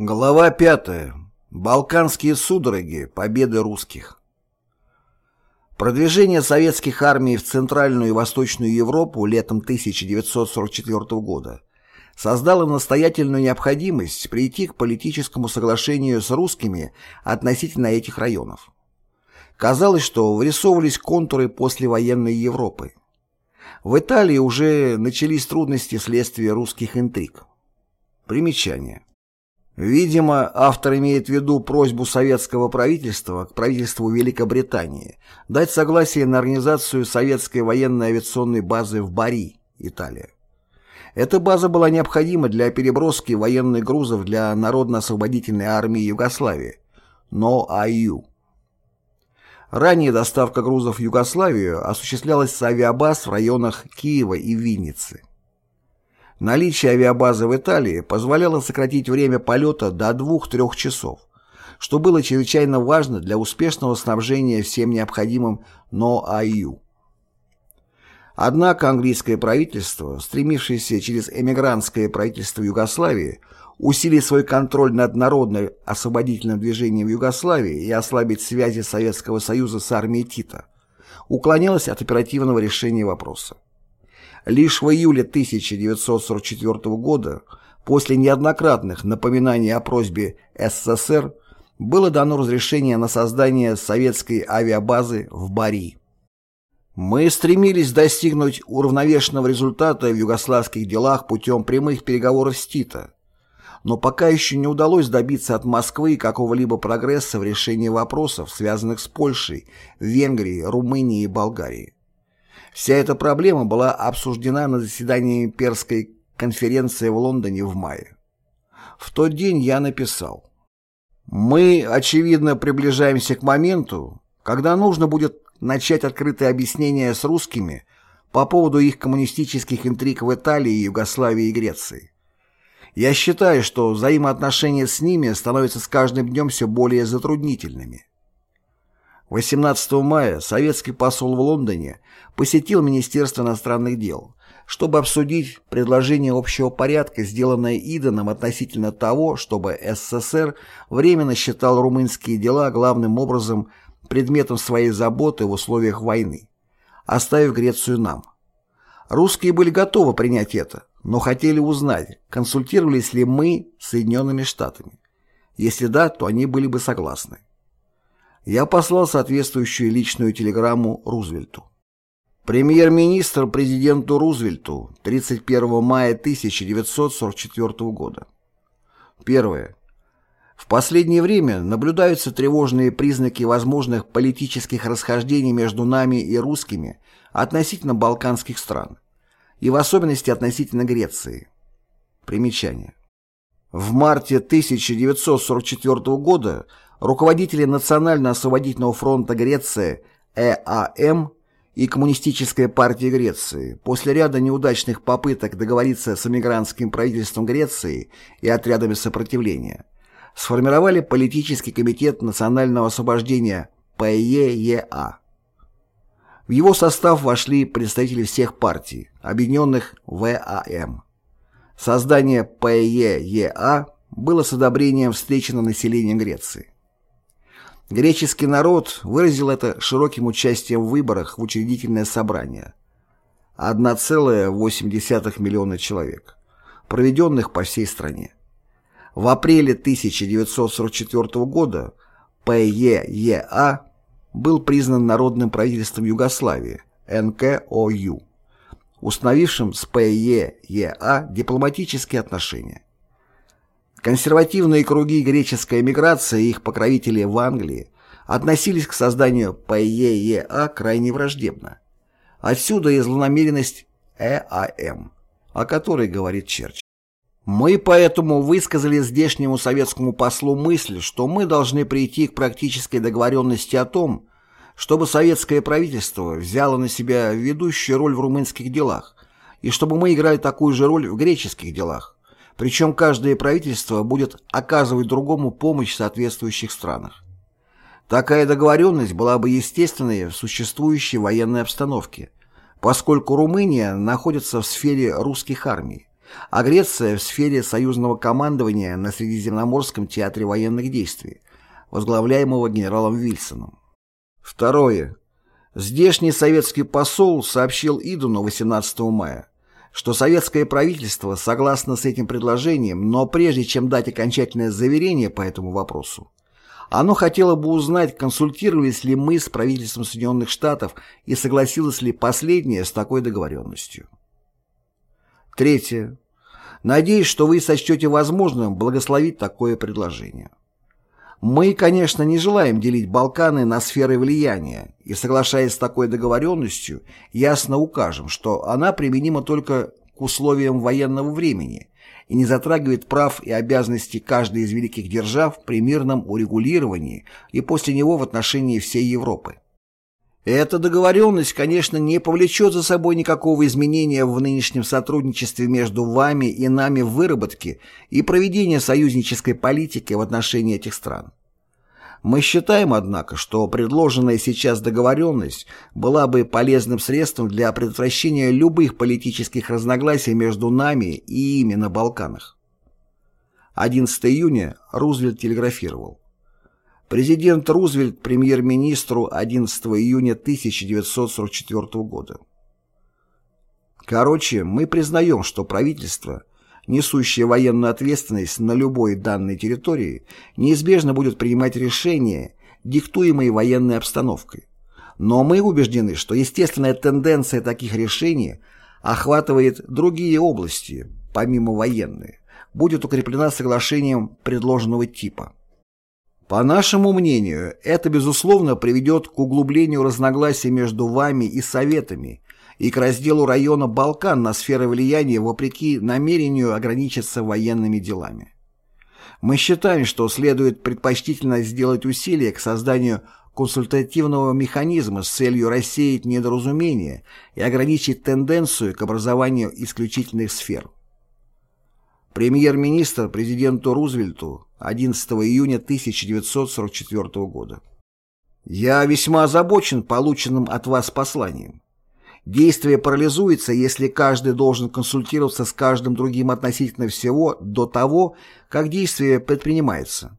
Глава 5. Балканские судороги. Победы русских. Продвижение советских армий в Центральную и Восточную Европу летом 1944 года создало настоятельную необходимость прийти к политическому соглашению с русскими относительно этих районов. Казалось, что вырисовывались контуры послевоенной Европы. В Италии уже начались трудности вследствие русских интриг. Примечание. Видимо, автор имеет в виду просьбу советского правительства к правительству Великобритании дать согласие на организацию советской военной авиационной базы в Бари, Италия. Эта база была необходима для переброски военных грузов для Народно-освободительной армии Югославии, НОАЮ. Ранее доставка грузов в Югославию осуществлялась с авиабаз в районах Киева и Винницы. Наличие авиабазы в Италии позволяло сократить время полета до 2-3 часов, что было чрезвычайно важно для успешного снабжения всем необходимым НОАЮ. Однако английское правительство, стремившееся через эмигрантское правительство Югославии усилить свой контроль над народным освободительным движением в Югославии и ослабить связи Советского Союза с армией Тита, уклонялось от оперативного решения вопроса. Лишь в июле 1944 года, после неоднократных напоминаний о просьбе СССР, было дано разрешение на создание советской авиабазы в Бари. Мы стремились достигнуть уравновешенного результата в югославских делах путем прямых переговоров с Тита, но пока еще не удалось добиться от Москвы какого-либо прогресса в решении вопросов, связанных с Польшей, Венгрией, Румынией и Болгарией. Вся эта проблема была обсуждена на заседании Перской конференции в Лондоне в мае. В тот день я написал «Мы, очевидно, приближаемся к моменту, когда нужно будет начать открытое объяснение с русскими по поводу их коммунистических интриг в Италии, Югославии и Греции. Я считаю, что взаимоотношения с ними становятся с каждым днем все более затруднительными. 18 мая советский посол в Лондоне посетил Министерство иностранных дел, чтобы обсудить предложение общего порядка, сделанное Иданом относительно того, чтобы СССР временно считал румынские дела главным образом предметом своей заботы в условиях войны, оставив Грецию нам. Русские были готовы принять это, но хотели узнать, консультировались ли мы с Соединенными Штатами. Если да, то они были бы согласны я послал соответствующую личную телеграмму Рузвельту. Премьер-министр президенту Рузвельту 31 мая 1944 года. Первое. В последнее время наблюдаются тревожные признаки возможных политических расхождений между нами и русскими относительно балканских стран, и в особенности относительно Греции. Примечание. В марте 1944 года руководители Национально-освободительного фронта Греции ЭАМ и Коммунистическая партия Греции после ряда неудачных попыток договориться с эмигрантским правительством Греции и отрядами сопротивления сформировали политический комитет национального освобождения ПЕЕА. В его состав вошли представители всех партий, объединенных в ЭАМ. Создание ПЕЕА было с одобрением встречено населением Греции. Греческий народ выразил это широким участием в выборах в учредительное собрание. 1,8 миллиона человек, проведенных по всей стране. В апреле 1944 года ПЕЕА был признан Народным правительством Югославии, НКОЮ, установившим с ПЕЕА дипломатические отношения. Консервативные круги греческой эмиграции и их покровители в Англии относились к созданию ПЕЕА крайне враждебно. Отсюда и злонамеренность ЭАМ, о которой говорит Черчилль. Мы поэтому высказали здешнему советскому послу мысль, что мы должны прийти к практической договоренности о том, чтобы советское правительство взяло на себя ведущую роль в румынских делах, и чтобы мы играли такую же роль в греческих делах. Причем каждое правительство будет оказывать другому помощь в соответствующих странах. Такая договоренность была бы естественной в существующей военной обстановке, поскольку Румыния находится в сфере русских армий, а Греция в сфере союзного командования на Средиземноморском театре военных действий, возглавляемого генералом Вильсоном. Второе. Здешний советский посол сообщил Идуну 18 мая, что советское правительство согласно с этим предложением, но прежде чем дать окончательное заверение по этому вопросу, оно хотело бы узнать, консультировались ли мы с правительством Соединенных Штатов и согласилось ли последнее с такой договоренностью. Третье. Надеюсь, что вы сочтете возможным благословить такое предложение. Мы, конечно, не желаем делить Балканы на сферы влияния, и, соглашаясь с такой договоренностью, ясно укажем, что она применима только к условиям военного времени и не затрагивает прав и обязанностей каждой из великих держав при мирном урегулировании и после него в отношении всей Европы. Эта договоренность, конечно, не повлечет за собой никакого изменения в нынешнем сотрудничестве между вами и нами в выработке и проведении союзнической политики в отношении этих стран. Мы считаем, однако, что предложенная сейчас договоренность была бы полезным средством для предотвращения любых политических разногласий между нами и ими на Балканах. 11 июня Рузвельт телеграфировал. Президент Рузвельт премьер-министру 11 июня 1944 года. Короче, мы признаем, что правительство, несущее военную ответственность на любой данной территории, неизбежно будет принимать решения, диктуемые военной обстановкой. Но мы убеждены, что естественная тенденция таких решений охватывает другие области, помимо военной, будет укреплена соглашением предложенного типа. По нашему мнению, это, безусловно, приведет к углублению разногласий между вами и Советами и к разделу района Балкан на сферы влияния вопреки намерению ограничиться военными делами. Мы считаем, что следует предпочтительно сделать усилия к созданию консультативного механизма с целью рассеять недоразумения и ограничить тенденцию к образованию исключительных сфер. Премьер-министр президенту Рузвельту 11 июня 1944 года. Я весьма озабочен полученным от вас посланием. Действие парализуется, если каждый должен консультироваться с каждым другим относительно всего до того, как действие предпринимается.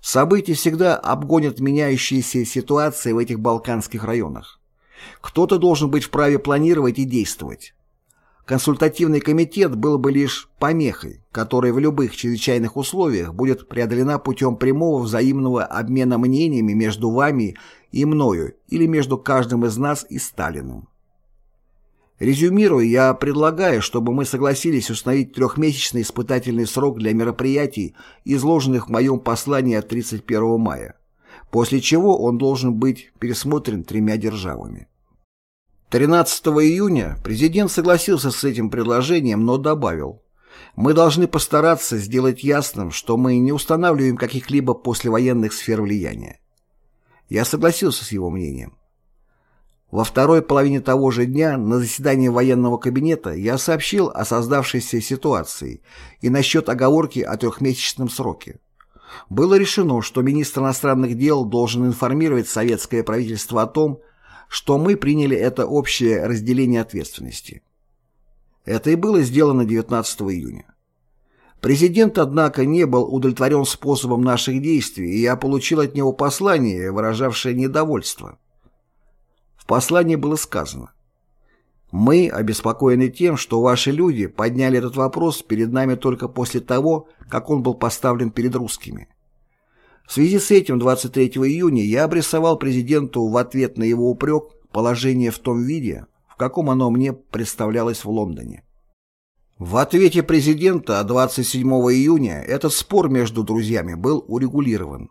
События всегда обгонят меняющиеся ситуации в этих балканских районах. Кто-то должен быть вправе планировать и действовать. Консультативный комитет был бы лишь помехой, которая в любых чрезвычайных условиях будет преодолена путем прямого взаимного обмена мнениями между вами и мною или между каждым из нас и Сталиным. Резюмируя, я предлагаю, чтобы мы согласились установить трехмесячный испытательный срок для мероприятий, изложенных в моем послании от 31 мая, после чего он должен быть пересмотрен тремя державами. 13 июня президент согласился с этим предложением, но добавил, «Мы должны постараться сделать ясным, что мы не устанавливаем каких-либо послевоенных сфер влияния». Я согласился с его мнением. Во второй половине того же дня на заседании военного кабинета я сообщил о создавшейся ситуации и насчет оговорки о трехмесячном сроке. Было решено, что министр иностранных дел должен информировать советское правительство о том, что мы приняли это общее разделение ответственности. Это и было сделано 19 июня. Президент, однако, не был удовлетворен способом наших действий, и я получил от него послание, выражавшее недовольство. В послании было сказано «Мы обеспокоены тем, что ваши люди подняли этот вопрос перед нами только после того, как он был поставлен перед русскими. В связи с этим 23 июня я обрисовал президенту в ответ на его упрек положение в том виде, в каком оно мне представлялось в Лондоне. В ответе президента 27 июня этот спор между друзьями был урегулирован.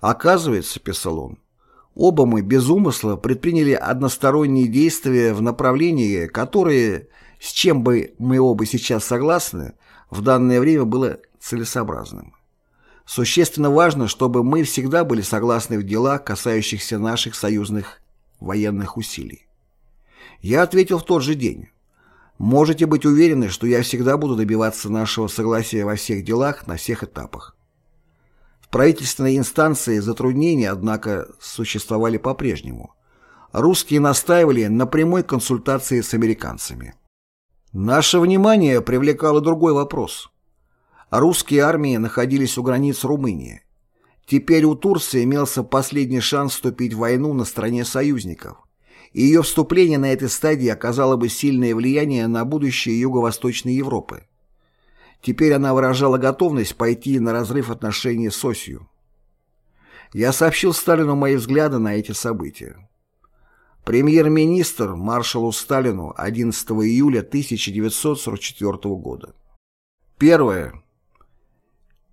«Оказывается, — писал он, — оба мы без умысла предприняли односторонние действия в направлении, которое, с чем бы мы оба сейчас согласны, в данное время было целесообразным. Существенно важно, чтобы мы всегда были согласны в делах, касающихся наших союзных военных усилий. Я ответил в тот же день. Можете быть уверены, что я всегда буду добиваться нашего согласия во всех делах, на всех этапах. В правительственной инстанции затруднения, однако, существовали по-прежнему. Русские настаивали на прямой консультации с американцами. Наше внимание привлекало другой вопрос. Русские армии находились у границ Румынии. Теперь у Турции имелся последний шанс вступить в войну на стороне союзников, и ее вступление на этой стадии оказало бы сильное влияние на будущее Юго-Восточной Европы. Теперь она выражала готовность пойти на разрыв отношений с осью. Я сообщил Сталину мои взгляды на эти события. Премьер-министр маршалу Сталину 11 июля 1944 года. Первое.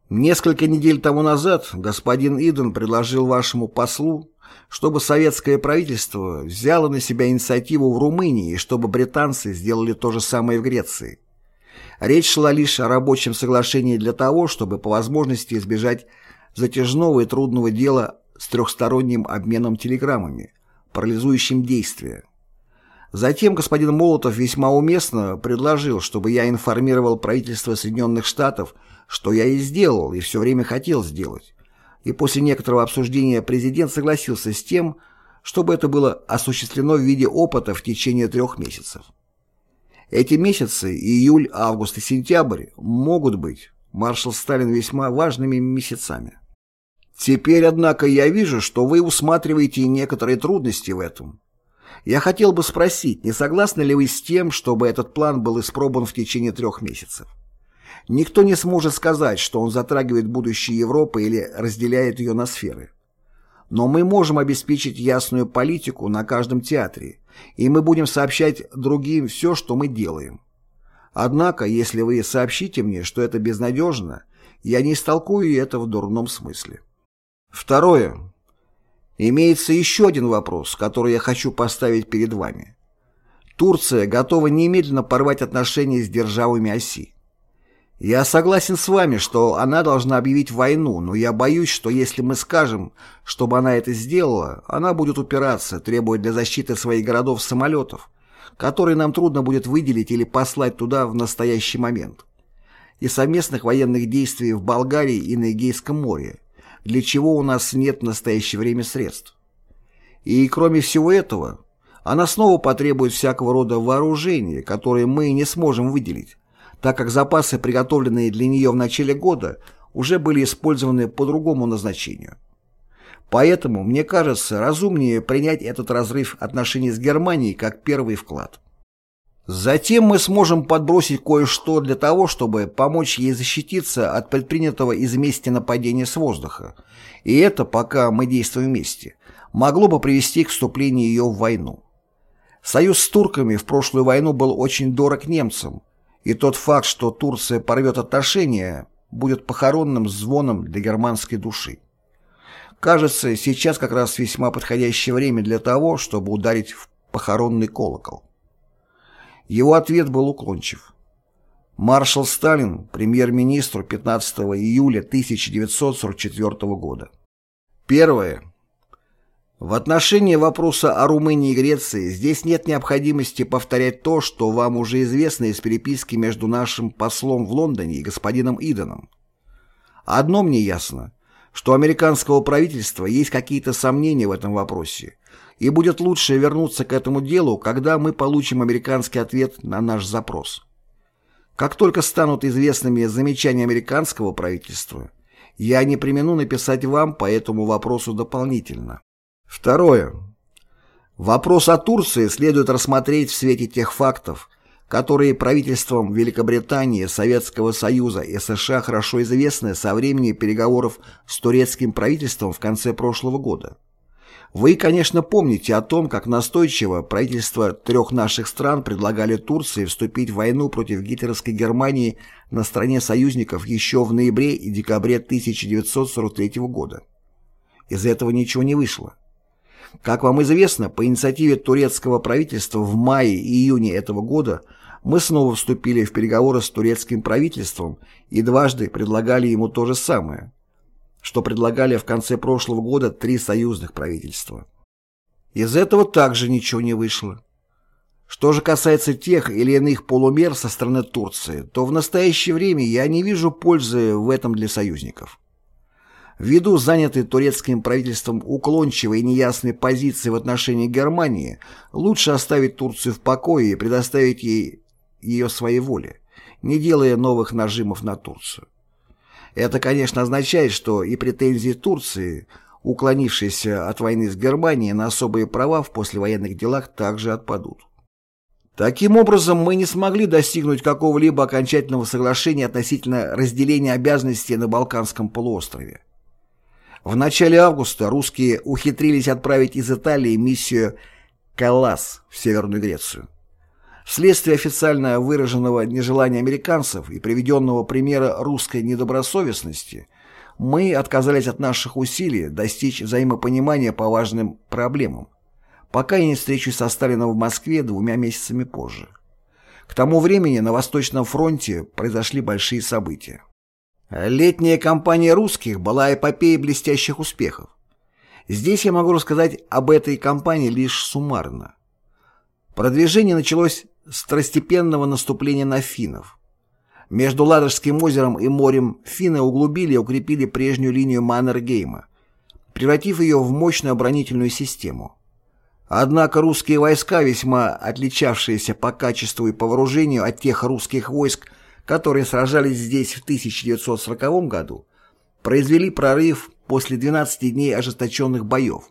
Несколько недель тому назад господин Иден предложил вашему послу, чтобы советское правительство взяло на себя инициативу в Румынии и чтобы британцы сделали то же самое в Греции. Речь шла лишь о рабочем соглашении для того, чтобы по возможности избежать затяжного и трудного дела с трехсторонним обменом телеграммами, парализующим действия. Затем господин Молотов весьма уместно предложил, чтобы я информировал правительство Соединенных Штатов, что я и сделал, и все время хотел сделать. И после некоторого обсуждения президент согласился с тем, чтобы это было осуществлено в виде опыта в течение трех месяцев. Эти месяцы, июль, август и сентябрь, могут быть, маршал Сталин, весьма важными месяцами. Теперь, однако, я вижу, что вы усматриваете некоторые трудности в этом. Я хотел бы спросить, не согласны ли вы с тем, чтобы этот план был испробован в течение трех месяцев? Никто не сможет сказать, что он затрагивает будущее Европы или разделяет ее на сферы. Но мы можем обеспечить ясную политику на каждом театре, и мы будем сообщать другим все, что мы делаем. Однако, если вы сообщите мне, что это безнадежно, я не истолкую это в дурном смысле. Второе. Имеется еще один вопрос, который я хочу поставить перед вами. Турция готова немедленно порвать отношения с державами оси. Я согласен с вами, что она должна объявить войну, но я боюсь, что если мы скажем, чтобы она это сделала, она будет упираться, требуя для защиты своих городов самолетов, которые нам трудно будет выделить или послать туда в настоящий момент, и совместных военных действий в Болгарии и на Эгейском море, для чего у нас нет в настоящее время средств. И кроме всего этого, она снова потребует всякого рода вооружения, которые мы не сможем выделить, так как запасы, приготовленные для нее в начале года, уже были использованы по другому назначению. Поэтому, мне кажется, разумнее принять этот разрыв отношений с Германией как первый вклад. Затем мы сможем подбросить кое-что для того, чтобы помочь ей защититься от предпринятого из мести нападения с воздуха. И это, пока мы действуем вместе, могло бы привести к вступлению ее в войну. Союз с турками в прошлую войну был очень дорог немцам, и тот факт, что Турция порвет отношения, будет похоронным звоном для германской души. Кажется, сейчас как раз весьма подходящее время для того, чтобы ударить в похоронный колокол. Его ответ был уклончив. Маршал Сталин, премьер-министр 15 июля 1944 года. Первое. В отношении вопроса о Румынии и Греции здесь нет необходимости повторять то, что вам уже известно из переписки между нашим послом в Лондоне и господином Иденом. Одно мне ясно, что у американского правительства есть какие-то сомнения в этом вопросе, и будет лучше вернуться к этому делу, когда мы получим американский ответ на наш запрос. Как только станут известными замечания американского правительства, я не примену написать вам по этому вопросу дополнительно. Второе. Вопрос о Турции следует рассмотреть в свете тех фактов, которые правительством Великобритании, Советского Союза и США хорошо известны со времени переговоров с турецким правительством в конце прошлого года. Вы, конечно, помните о том, как настойчиво правительства трех наших стран предлагали Турции вступить в войну против гитлеровской Германии на стороне союзников еще в ноябре и декабре 1943 года. Из этого ничего не вышло. Как вам известно, по инициативе турецкого правительства в мае и июне этого года мы снова вступили в переговоры с турецким правительством и дважды предлагали ему то же самое, что предлагали в конце прошлого года три союзных правительства. Из этого также ничего не вышло. Что же касается тех или иных полумер со стороны Турции, то в настоящее время я не вижу пользы в этом для союзников. Ввиду занятой турецким правительством уклончивой и неясной позиции в отношении Германии, лучше оставить Турцию в покое и предоставить ей ее своей воле, не делая новых нажимов на Турцию. Это, конечно, означает, что и претензии Турции, уклонившейся от войны с Германией на особые права в послевоенных делах, также отпадут. Таким образом, мы не смогли достигнуть какого-либо окончательного соглашения относительно разделения обязанностей на Балканском полуострове. В начале августа русские ухитрились отправить из Италии миссию «Каллас» в Северную Грецию. Вследствие официально выраженного нежелания американцев и приведенного примера русской недобросовестности, мы отказались от наших усилий достичь взаимопонимания по важным проблемам, пока я не встречусь со Сталином в Москве двумя месяцами позже. К тому времени на Восточном фронте произошли большие события. Летняя кампания русских была эпопеей блестящих успехов. Здесь я могу рассказать об этой кампании лишь суммарно. Продвижение началось с второстепенного наступления на финнов. Между Ладожским озером и морем финны углубили и укрепили прежнюю линию Маннергейма, превратив ее в мощную оборонительную систему. Однако русские войска, весьма отличавшиеся по качеству и по вооружению от тех русских войск, которые сражались здесь в 1940 году, произвели прорыв после 12 дней ожесточенных боев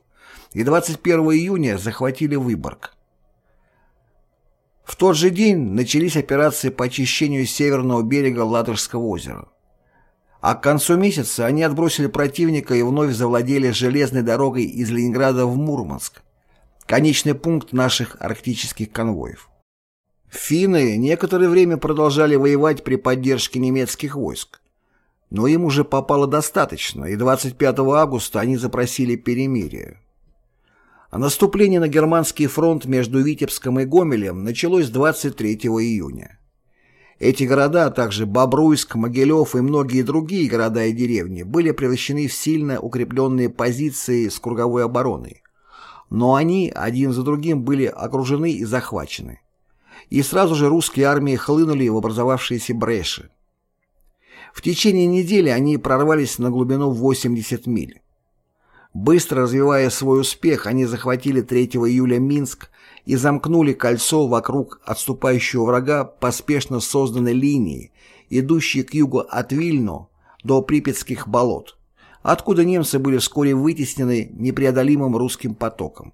и 21 июня захватили Выборг. В тот же день начались операции по очищению северного берега Ладожского озера. А к концу месяца они отбросили противника и вновь завладели железной дорогой из Ленинграда в Мурманск, конечный пункт наших арктических конвоев. Финны некоторое время продолжали воевать при поддержке немецких войск, но им уже попало достаточно, и 25 августа они запросили перемирие. А наступление на германский фронт между Витебском и Гомелем началось 23 июня. Эти города, а также Бобруйск, Могилев и многие другие города и деревни были превращены в сильно укрепленные позиции с круговой обороной, но они один за другим были окружены и захвачены. И сразу же русские армии хлынули в образовавшиеся бреши. В течение недели они прорвались на глубину 80 миль. Быстро развивая свой успех, они захватили 3 июля Минск и замкнули кольцо вокруг отступающего врага поспешно созданной линии, идущей к югу от Вильно до Припятских болот откуда немцы были вскоре вытеснены непреодолимым русским потоком.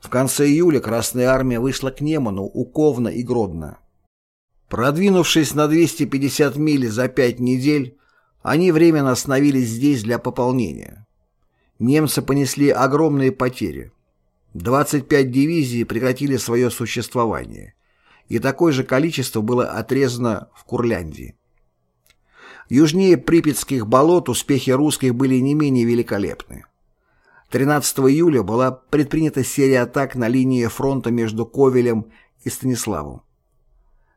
В конце июля Красная Армия вышла к Неману, Уковно и Гродно. Продвинувшись на 250 миль за пять недель, они временно остановились здесь для пополнения. Немцы понесли огромные потери. 25 дивизий прекратили свое существование, и такое же количество было отрезано в Курляндии. Южнее Припятских болот успехи русских были не менее великолепны. 13 июля была предпринята серия атак на линии фронта между Ковелем и Станиславом.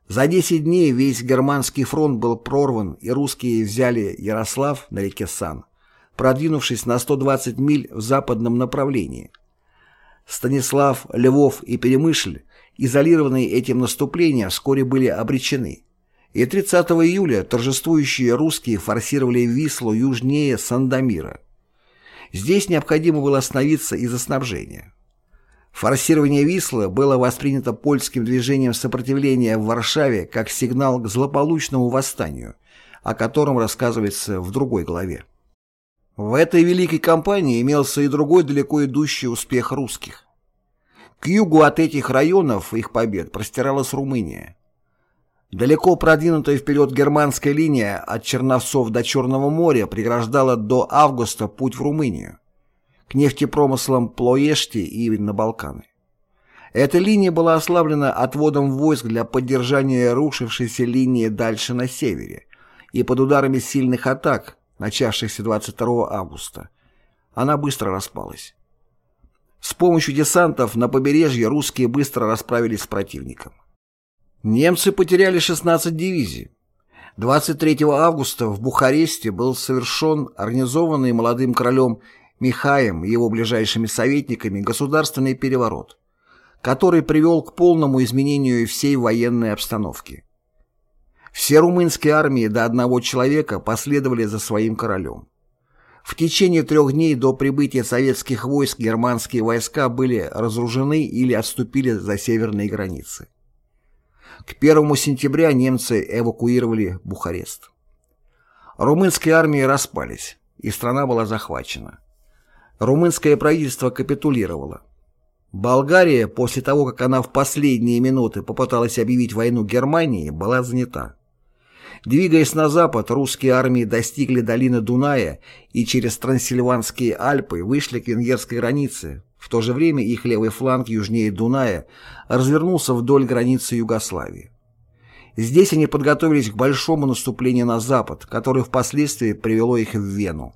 За 10 дней весь германский фронт был прорван, и русские взяли Ярослав на реке Сан, продвинувшись на 120 миль в западном направлении. Станислав, Львов и Перемышль, изолированные этим наступлением, вскоре были обречены и 30 июля торжествующие русские форсировали Вислу южнее Сандомира. Здесь необходимо было остановиться из-за снабжения. Форсирование Вислы было воспринято польским движением сопротивления в Варшаве как сигнал к злополучному восстанию, о котором рассказывается в другой главе. В этой великой кампании имелся и другой далеко идущий успех русских. К югу от этих районов их побед простиралась Румыния. Далеко продвинутая вперед германская линия от Черновцов до Черного моря преграждала до августа путь в Румынию, к нефтепромыслам Плоешти и на Балканы. Эта линия была ослаблена отводом войск для поддержания рушившейся линии дальше на севере, и под ударами сильных атак, начавшихся 22 августа, она быстро распалась. С помощью десантов на побережье русские быстро расправились с противником. Немцы потеряли 16 дивизий. 23 августа в Бухаресте был совершен организованный молодым королем Михаем и его ближайшими советниками государственный переворот, который привел к полному изменению всей военной обстановки. Все румынские армии до одного человека последовали за своим королем. В течение трех дней до прибытия советских войск германские войска были разоружены или отступили за северные границы. К 1 сентября немцы эвакуировали Бухарест. Румынские армии распались, и страна была захвачена. Румынское правительство капитулировало. Болгария, после того, как она в последние минуты попыталась объявить войну Германии, была занята. Двигаясь на запад, русские армии достигли долины Дуная и через Трансильванские Альпы вышли к венгерской границе. В то же время их левый фланг южнее Дуная развернулся вдоль границы Югославии. Здесь они подготовились к большому наступлению на запад, которое впоследствии привело их в Вену.